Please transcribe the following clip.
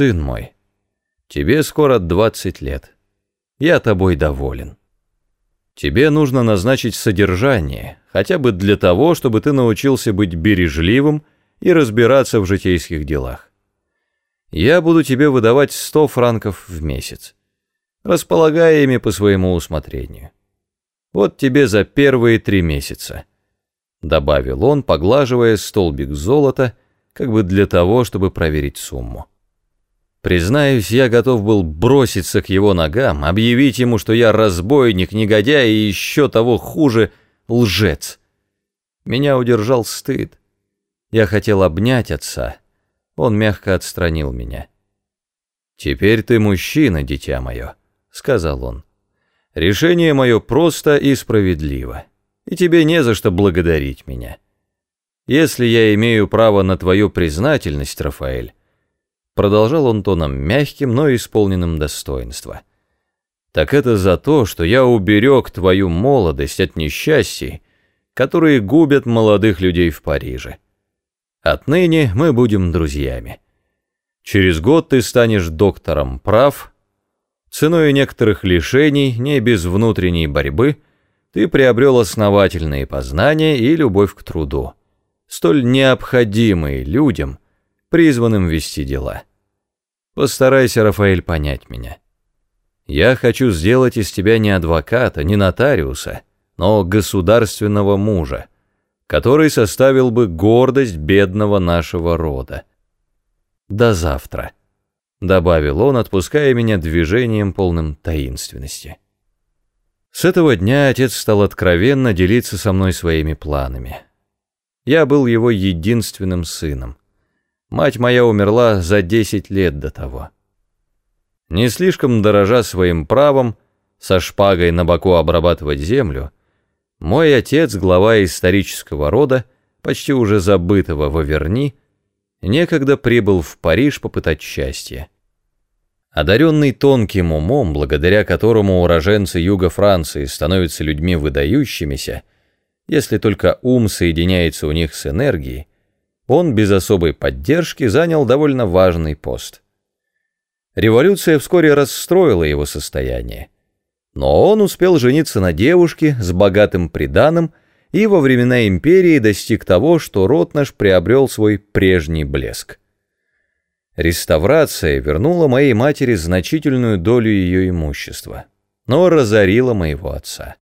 Сын мой, тебе скоро двадцать лет. Я тобой доволен. Тебе нужно назначить содержание, хотя бы для того, чтобы ты научился быть бережливым и разбираться в житейских делах. Я буду тебе выдавать сто франков в месяц, располагая ими по своему усмотрению. Вот тебе за первые три месяца, добавил он, поглаживая столбик золота, как бы для того, чтобы проверить сумму. Признаюсь, я готов был броситься к его ногам, объявить ему, что я разбойник, негодяй и еще того хуже — лжец. Меня удержал стыд. Я хотел обнять отца. Он мягко отстранил меня. «Теперь ты мужчина, дитя мое», — сказал он. «Решение мое просто и справедливо, и тебе не за что благодарить меня. Если я имею право на твою признательность, Рафаэль, Продолжал он тоном мягким, но исполненным достоинства. «Так это за то, что я уберег твою молодость от несчастий, которые губят молодых людей в Париже. Отныне мы будем друзьями. Через год ты станешь доктором прав, ценой некоторых лишений, не без внутренней борьбы, ты приобрел основательные познания и любовь к труду, столь необходимые людям, призванным вести дела. Постарайся, Рафаэль, понять меня. Я хочу сделать из тебя не адвоката, не нотариуса, но государственного мужа, который составил бы гордость бедного нашего рода. До завтра, добавил он, отпуская меня движением полным таинственности. С этого дня отец стал откровенно делиться со мной своими планами. Я был его единственным сыном. Мать моя умерла за десять лет до того. Не слишком дорожа своим правом, со шпагой на боку обрабатывать землю, мой отец, глава исторического рода, почти уже забытого в Аверни, некогда прибыл в Париж попытать счастье. Одаренный тонким умом, благодаря которому уроженцы юга Франции становятся людьми выдающимися, если только ум соединяется у них с энергией, он без особой поддержки занял довольно важный пост. Революция вскоре расстроила его состояние. Но он успел жениться на девушке с богатым приданым и во времена империи достиг того, что род наш приобрел свой прежний блеск. Реставрация вернула моей матери значительную долю ее имущества, но разорила моего отца.